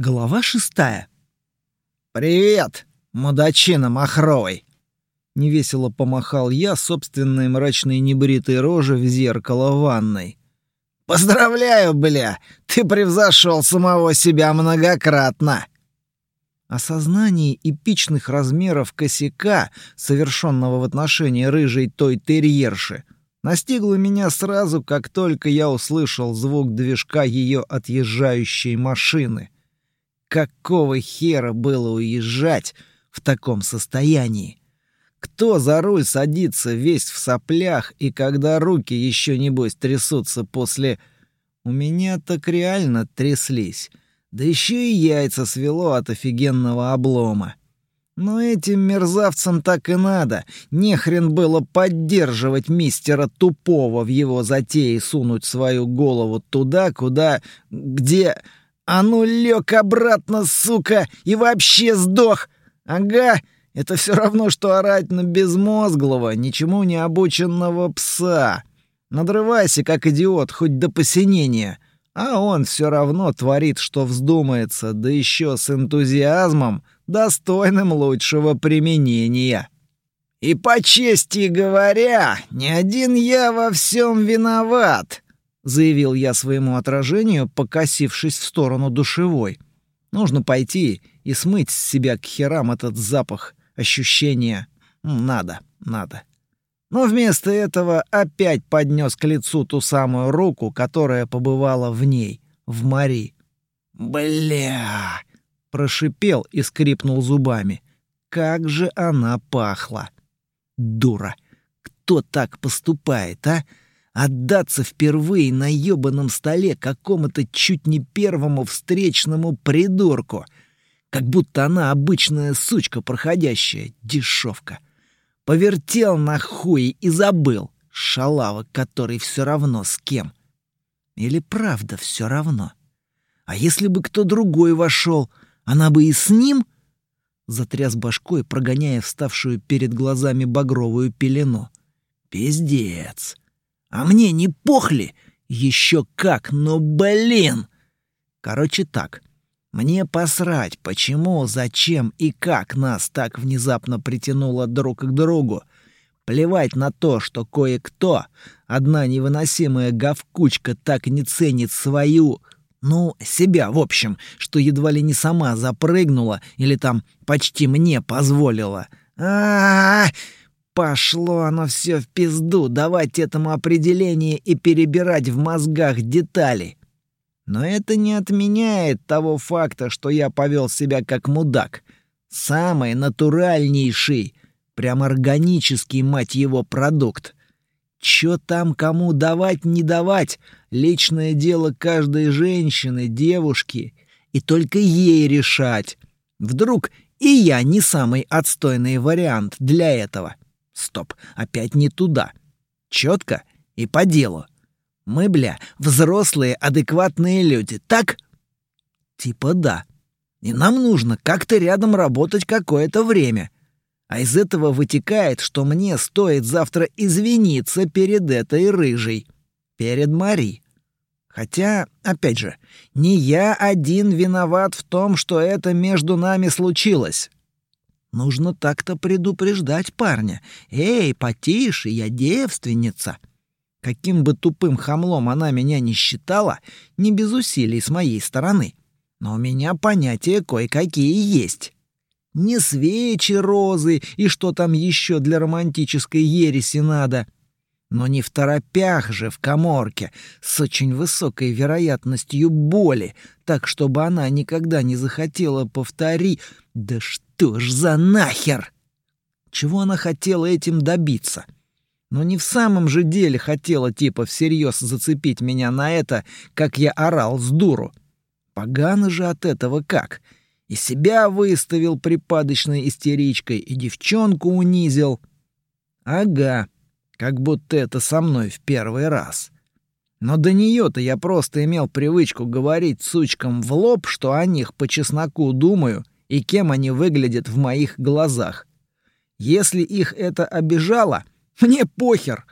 Глава шестая. «Привет, мудачина махровый!» Невесело помахал я собственной мрачной небритой рожи в зеркало ванной. «Поздравляю, бля! Ты превзошел самого себя многократно!» Осознание эпичных размеров косяка, совершенного в отношении рыжей той терьерши, настигло меня сразу, как только я услышал звук движка ее отъезжающей машины — Какого хера было уезжать в таком состоянии? Кто за руль садится весь в соплях, и когда руки еще, небось, трясутся после... У меня так реально тряслись. Да еще и яйца свело от офигенного облома. Но этим мерзавцам так и надо. Не хрен было поддерживать мистера Тупого в его затее сунуть свою голову туда, куда... где... «А ну, лег обратно, сука, и вообще сдох! Ага, это все равно, что орать на безмозглого, ничему не обученного пса. Надрывайся, как идиот, хоть до посинения. А он все равно творит, что вздумается, да еще с энтузиазмом, достойным лучшего применения». «И по чести говоря, не один я во всем виноват», заявил я своему отражению, покосившись в сторону душевой. Нужно пойти и смыть с себя к херам этот запах, ощущение. Надо, надо. Но вместо этого опять поднес к лицу ту самую руку, которая побывала в ней, в Мари. «Бля!» — прошипел и скрипнул зубами. «Как же она пахла!» «Дура! Кто так поступает, а?» Отдаться впервые на ёбаном столе какому-то чуть не первому встречному придурку. Как будто она обычная сучка проходящая, дешевка. Повертел на хуй и забыл. Шалава, который все равно с кем. Или правда все равно? А если бы кто другой вошел, она бы и с ним? Затряс башкой, прогоняя вставшую перед глазами багровую пелену. Пиздец. А мне не похли? Еще как, но блин! Короче так. Мне посрать, почему, зачем и как нас так внезапно притянуло друг к другу. Плевать на то, что кое-кто, одна невыносимая говкучка так не ценит свою... Ну, себя, в общем, что едва ли не сама запрыгнула или там почти мне позволила. А, -а, -а, -а Пошло оно все в пизду, давать этому определение и перебирать в мозгах детали. Но это не отменяет того факта, что я повел себя как мудак. Самый натуральнейший, прям органический, мать его, продукт. Чё там кому давать, не давать, личное дело каждой женщины, девушки, и только ей решать. Вдруг и я не самый отстойный вариант для этого. Стоп, опять не туда. Четко и по делу. Мы, бля, взрослые, адекватные люди, так? Типа да. И нам нужно как-то рядом работать какое-то время. А из этого вытекает, что мне стоит завтра извиниться перед этой рыжей. Перед Мари. Хотя, опять же, не я один виноват в том, что это между нами случилось. Нужно так-то предупреждать парня. «Эй, потише, я девственница!» Каким бы тупым хамлом она меня не считала, не без усилий с моей стороны. Но у меня понятия кое-какие есть. Не свечи, розы и что там еще для романтической ереси надо — но не в торопях же в коморке, с очень высокой вероятностью боли, так чтобы она никогда не захотела повторить «Да что ж за нахер!» Чего она хотела этим добиться? Но не в самом же деле хотела типа всерьез зацепить меня на это, как я орал с дуру. Погано же от этого как. И себя выставил припадочной истеричкой, и девчонку унизил. Ага, как будто это со мной в первый раз. Но до нее-то я просто имел привычку говорить сучкам в лоб, что о них по чесноку думаю и кем они выглядят в моих глазах. Если их это обижало, мне похер.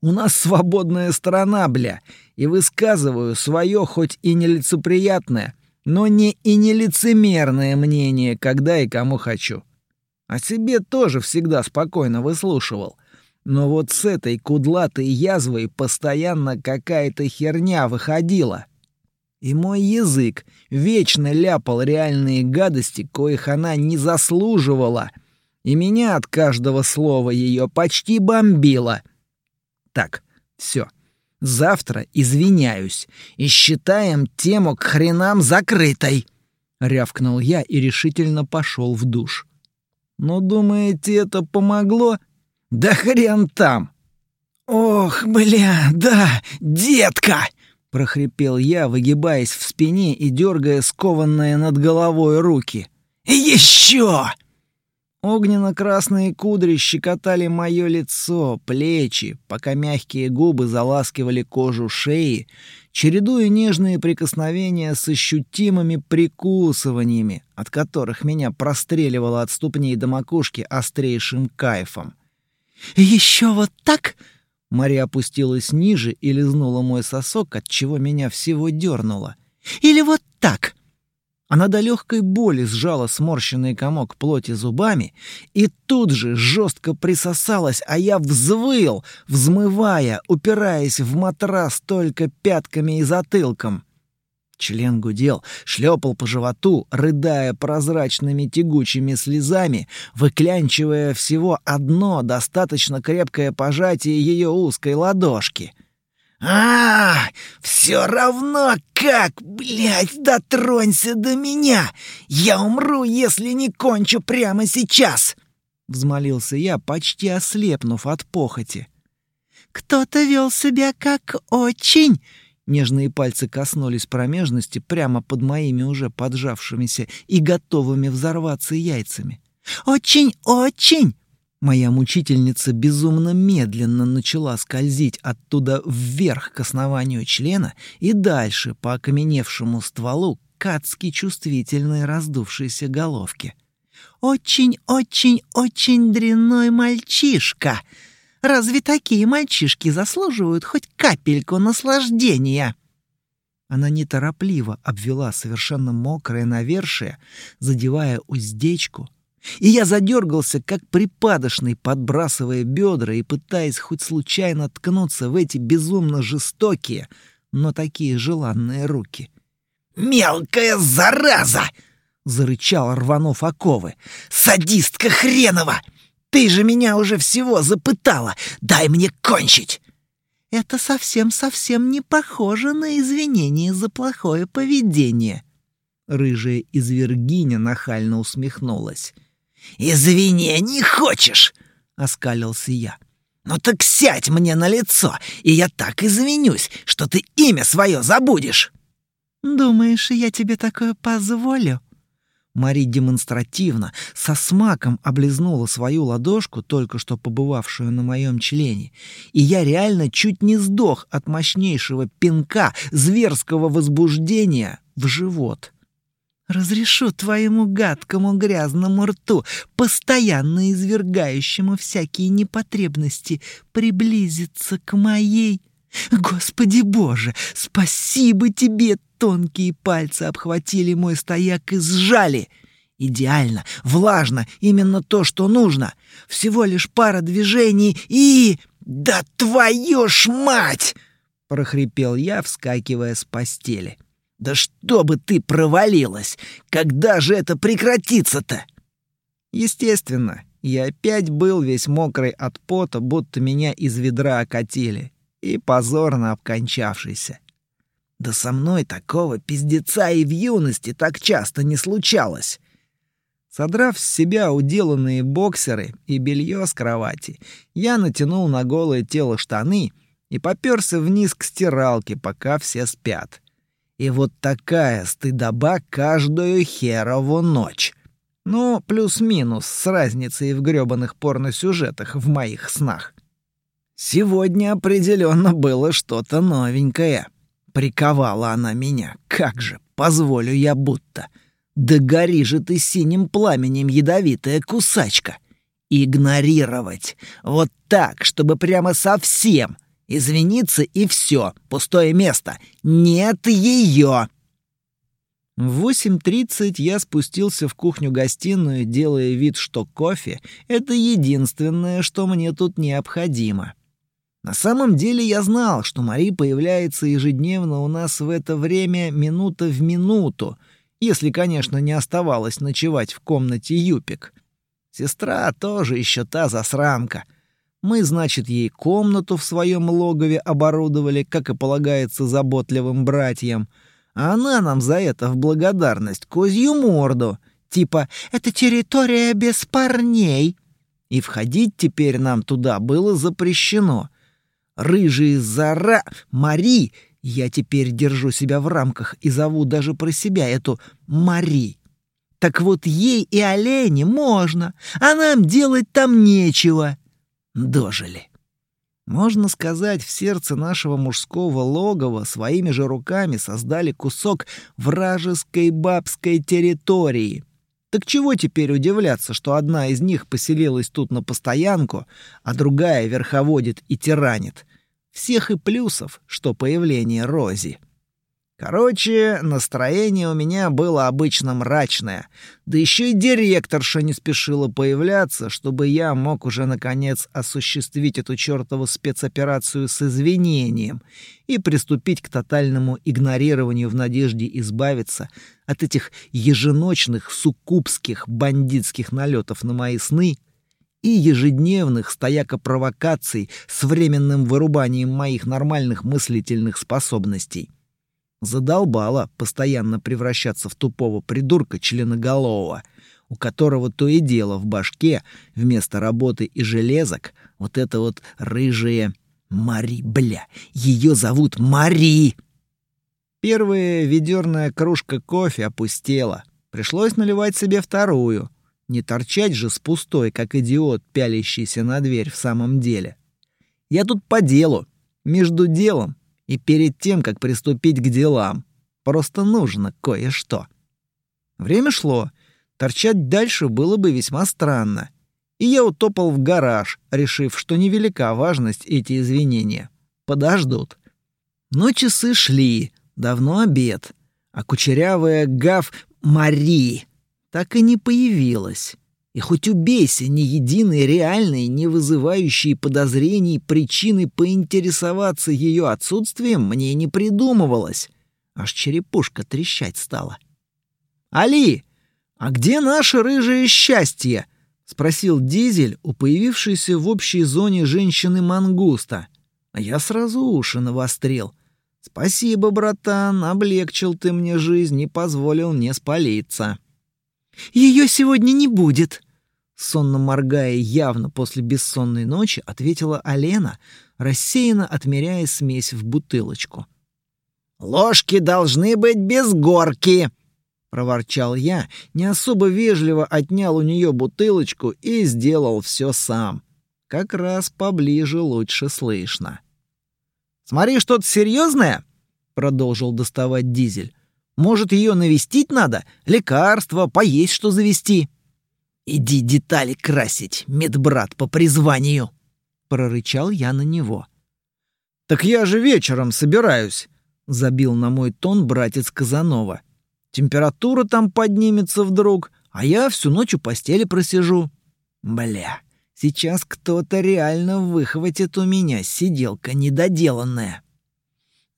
У нас свободная страна, бля, и высказываю свое хоть и нелицеприятное, но не и не лицемерное мнение, когда и кому хочу. О себе тоже всегда спокойно выслушивал. Но вот с этой кудлатой язвой постоянно какая-то херня выходила. И мой язык вечно ляпал реальные гадости, коих она не заслуживала. И меня от каждого слова ее почти бомбило. Так, все. Завтра извиняюсь и считаем тему к хренам закрытой. Рявкнул я и решительно пошел в душ. Но думаете, это помогло? Да хрен там. Ох, бля, да, детка, прохрипел я, выгибаясь в спине и дергая скованные над головой руки. Еще! Огненно-красные кудри щекотали мое лицо, плечи, пока мягкие губы заласкивали кожу шеи, чередуя нежные прикосновения с ощутимыми прикусываниями, от которых меня простреливало от ступней до макушки острейшим кайфом. «Еще вот так?» Мария опустилась ниже и лизнула мой сосок, от чего меня всего дернуло. «Или вот так?» Она до легкой боли сжала сморщенный комок плоти зубами и тут же жестко присосалась, а я взвыл, взмывая, упираясь в матрас только пятками и затылком. Член гудел, шлепал по животу, рыдая прозрачными тягучими слезами, выклянчивая всего одно достаточно крепкое пожатие ее узкой ладошки — а, все равно как, блядь, дотронься до меня! Я умру, если не кончу прямо сейчас!» Взмолился я, почти ослепнув от похоти. «Кто-то вел себя как очень...» Нежные пальцы коснулись промежности прямо под моими уже поджавшимися и готовыми взорваться яйцами. «Очень-очень Моя мучительница безумно медленно начала скользить оттуда вверх к основанию члена и дальше по окаменевшему стволу к адски чувствительной раздувшейся головке. «Очень-очень-очень дрянной мальчишка! Разве такие мальчишки заслуживают хоть капельку наслаждения?» Она неторопливо обвела совершенно мокрое навершие, задевая уздечку — и я задергался, как припадочный, подбрасывая бедра и пытаясь хоть случайно ткнуться в эти безумно жестокие, но такие желанные руки. «Мелкая зараза!» — зарычал, рванув оковы. «Садистка хренова! Ты же меня уже всего запытала! Дай мне кончить!» «Это совсем-совсем не похоже на извинение за плохое поведение». Рыжая извергиня нахально усмехнулась. «Извини, хочешь?» — оскалился я. «Ну так сядь мне на лицо, и я так извинюсь, что ты имя свое забудешь!» «Думаешь, я тебе такое позволю?» Мари демонстративно, со смаком облизнула свою ладошку, только что побывавшую на моем члене, и я реально чуть не сдох от мощнейшего пинка зверского возбуждения в живот. Разрешу твоему гадкому грязному рту, постоянно извергающему всякие непотребности, приблизиться к моей. Господи Боже, спасибо тебе! Тонкие пальцы обхватили мой стояк и сжали. Идеально, влажно, именно то, что нужно. Всего лишь пара движений и... «Да твою ж мать!» — прохрипел я, вскакивая с постели. — да чтобы ты провалилась! Когда же это прекратится-то? Естественно, я опять был весь мокрый от пота, будто меня из ведра окатили, и позорно обкончавшийся. Да со мной такого пиздеца и в юности так часто не случалось. Содрав с себя уделанные боксеры и белье с кровати, я натянул на голое тело штаны и попёрся вниз к стиралке, пока все спят. И вот такая стыдоба каждую херову ночь. Ну, плюс-минус, с разницей в грёбаных порносюжетах в моих снах. Сегодня определенно было что-то новенькое. Приковала она меня. Как же, позволю я будто. Да гори же ты синим пламенем, ядовитая кусачка. Игнорировать. Вот так, чтобы прямо совсем, Извиниться и все, пустое место. Нет ее. В 8.30 я спустился в кухню-гостиную, делая вид, что кофе — это единственное, что мне тут необходимо. На самом деле я знал, что Мари появляется ежедневно у нас в это время минута в минуту, если, конечно, не оставалось ночевать в комнате Юпик. Сестра тоже еще та засранка. Мы, значит, ей комнату в своем логове оборудовали, как и полагается заботливым братьям — а она нам за это в благодарность козью морду. Типа «это территория без парней». И входить теперь нам туда было запрещено. Рыжие зара... Мари... Я теперь держу себя в рамках и зову даже про себя эту Мари. Так вот ей и олене можно, а нам делать там нечего. Дожили. Можно сказать, в сердце нашего мужского логова своими же руками создали кусок вражеской бабской территории. Так чего теперь удивляться, что одна из них поселилась тут на постоянку, а другая верховодит и тиранит? Всех и плюсов, что появление Рози. Короче, настроение у меня было обычно мрачное. Да еще и директорша не спешила появляться, чтобы я мог уже наконец осуществить эту чертову спецоперацию с извинением и приступить к тотальному игнорированию в надежде избавиться от этих еженочных суккубских бандитских налетов на мои сны и ежедневных стояко-провокаций с временным вырубанием моих нормальных мыслительных способностей. Задолбало постоянно превращаться в тупого придурка членоголового, у которого то и дело в башке вместо работы и железок вот это вот рыжие Мари, бля, ее зовут Мари. Первая ведерная кружка кофе опустела. Пришлось наливать себе вторую. Не торчать же с пустой, как идиот, пялящийся на дверь в самом деле. Я тут по делу. Между делом и перед тем, как приступить к делам. Просто нужно кое-что. Время шло. Торчать дальше было бы весьма странно. И я утопал в гараж, решив, что невелика важность эти извинения. Подождут. Но часы шли, давно обед, а кучерявая гав Мари так и не появилась. И хоть убейся, ни единой реальной, не вызывающей подозрений причины поинтересоваться ее отсутствием мне не придумывалось. Аж черепушка трещать стала. «Али, а где наше рыжее счастье?» — спросил Дизель у появившейся в общей зоне женщины-мангуста. А я сразу уши навострил. «Спасибо, братан, облегчил ты мне жизнь и позволил не спалиться». Ее сегодня не будет!» Сонно моргая явно после бессонной ночи, ответила Алена, рассеянно отмеряя смесь в бутылочку. «Ложки должны быть без горки!» — проворчал я, не особо вежливо отнял у нее бутылочку и сделал все сам. Как раз поближе лучше слышно. «Смотри, что-то серьезное?» — продолжил доставать дизель. Может, ее навестить надо? Лекарства, поесть что завести?» «Иди детали красить, медбрат по призванию!» — прорычал я на него. «Так я же вечером собираюсь!» — забил на мой тон братец Казанова. «Температура там поднимется вдруг, а я всю ночь у постели просижу. Бля, сейчас кто-то реально выхватит у меня сиделка недоделанная».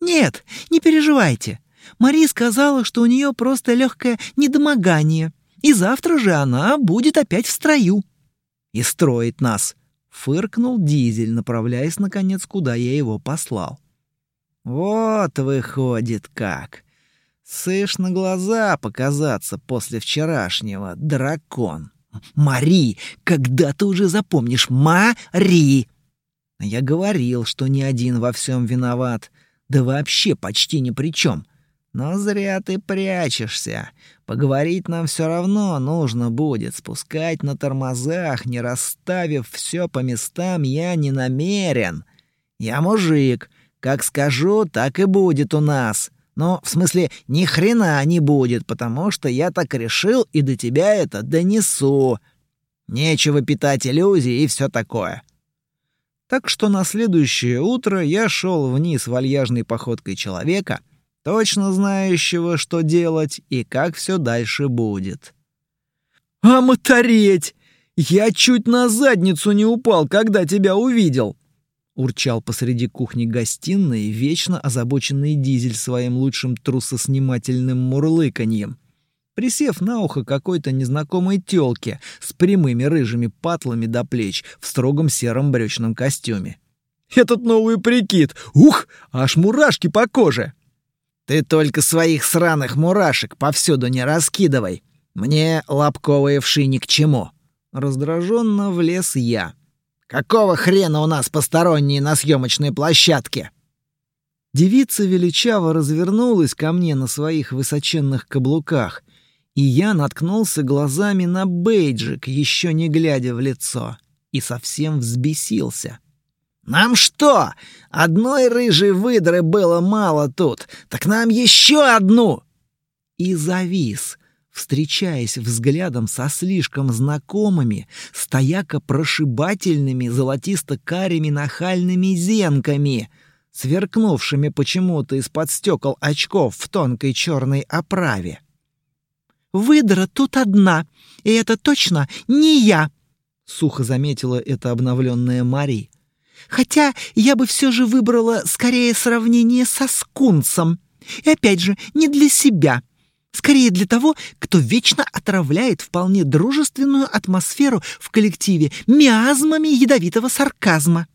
«Нет, не переживайте. Мари сказала, что у нее просто легкое недомогание, и завтра же она будет опять в строю. И строит нас. Фыркнул Дизель, направляясь, наконец, куда я его послал. Вот выходит как. Сышь глаза показаться после вчерашнего, дракон. Мари, когда ты уже запомнишь? Мари! Я говорил, что ни один во всем виноват. Да вообще почти ни при чем. Но зря ты прячешься. Поговорить нам все равно нужно будет. Спускать на тормозах, не расставив все по местам, я не намерен. Я мужик. Как скажу, так и будет у нас. Но, в смысле, ни хрена не будет, потому что я так решил и до тебя это донесу. Нечего питать иллюзии и все такое. Так что на следующее утро я шел вниз вальяжной походкой человека — точно знающего, что делать и как все дальше будет. «А мотореть! Я чуть на задницу не упал, когда тебя увидел!» Урчал посреди кухни-гостиной вечно озабоченный дизель своим лучшим трусоснимательным мурлыканьем. Присев на ухо какой-то незнакомой тёлке с прямыми рыжими патлами до плеч в строгом сером брючном костюме. «Этот новый прикид! Ух, аж мурашки по коже!» «Ты только своих сраных мурашек повсюду не раскидывай! Мне лобковые вши ни к чему!» Раздраженно влез я. Какого хрена у нас посторонние на съемочной площадке?» Девица величаво развернулась ко мне на своих высоченных каблуках, и я наткнулся глазами на бейджик, еще не глядя в лицо, и совсем взбесился. «Нам что, одной рыжей выдры было мало тут, так нам еще одну!» И завис, встречаясь взглядом со слишком знакомыми, стояко прошибательными золотисто-карими нахальными зенками, сверкнувшими почему-то из-под стекол очков в тонкой черной оправе. «Выдра тут одна, и это точно не я», — сухо заметила эта обновленная Мари. «Хотя я бы все же выбрала скорее сравнение со скунсом. И опять же, не для себя». Скорее для того, кто вечно отравляет вполне дружественную атмосферу в коллективе миазмами ядовитого сарказма.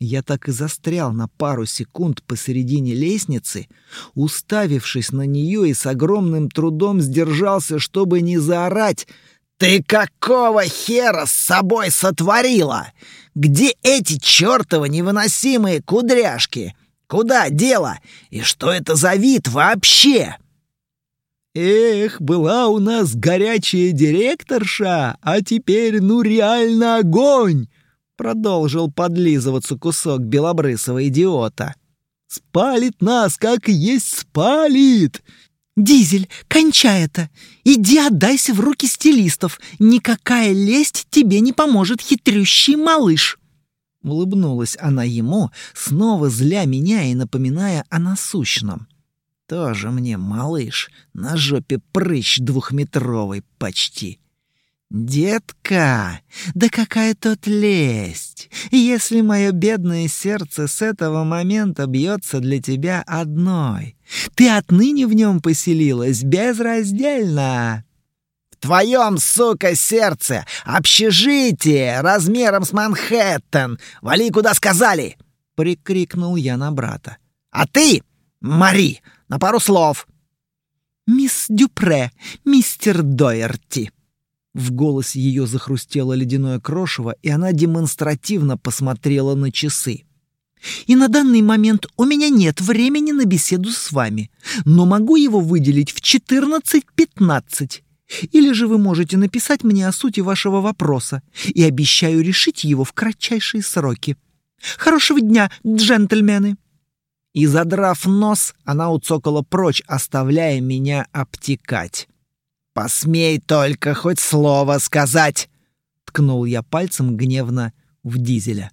Я так и застрял на пару секунд посередине лестницы, уставившись на нее и с огромным трудом сдержался, чтобы не заорать «Ты какого хера с собой сотворила? Где эти чертовы невыносимые кудряшки? Куда дело? И что это за вид вообще?» Эх, была у нас горячая директорша, а теперь ну реально огонь! Продолжил подлизываться кусок белобрысого идиота. Спалит нас, как есть спалит! «Дизель, кончай это! Иди отдайся в руки стилистов! Никакая лесть тебе не поможет, хитрющий малыш!» Улыбнулась она ему, снова зля меня и напоминая о насущном. Тоже мне малыш, на жопе прыщ двухметровый почти. «Детка, да какая тут лесть! Если мое бедное сердце с этого момента бьется для тебя одной, ты отныне в нем поселилась безраздельно!» «В твоем, сука, сердце общежитие размером с Манхэттен! Вали, куда сказали!» — прикрикнул я на брата. «А ты, Мари, на пару слов!» «Мисс Дюпре, мистер Дойерти!» В голосе ее захрустело ледяное крошево, и она демонстративно посмотрела на часы. «И на данный момент у меня нет времени на беседу с вами, но могу его выделить в 14-15. Или же вы можете написать мне о сути вашего вопроса, и обещаю решить его в кратчайшие сроки. Хорошего дня, джентльмены!» И, задрав нос, она уцокала прочь, оставляя меня обтекать. «Посмей только хоть слово сказать!» — ткнул я пальцем гневно в дизеля.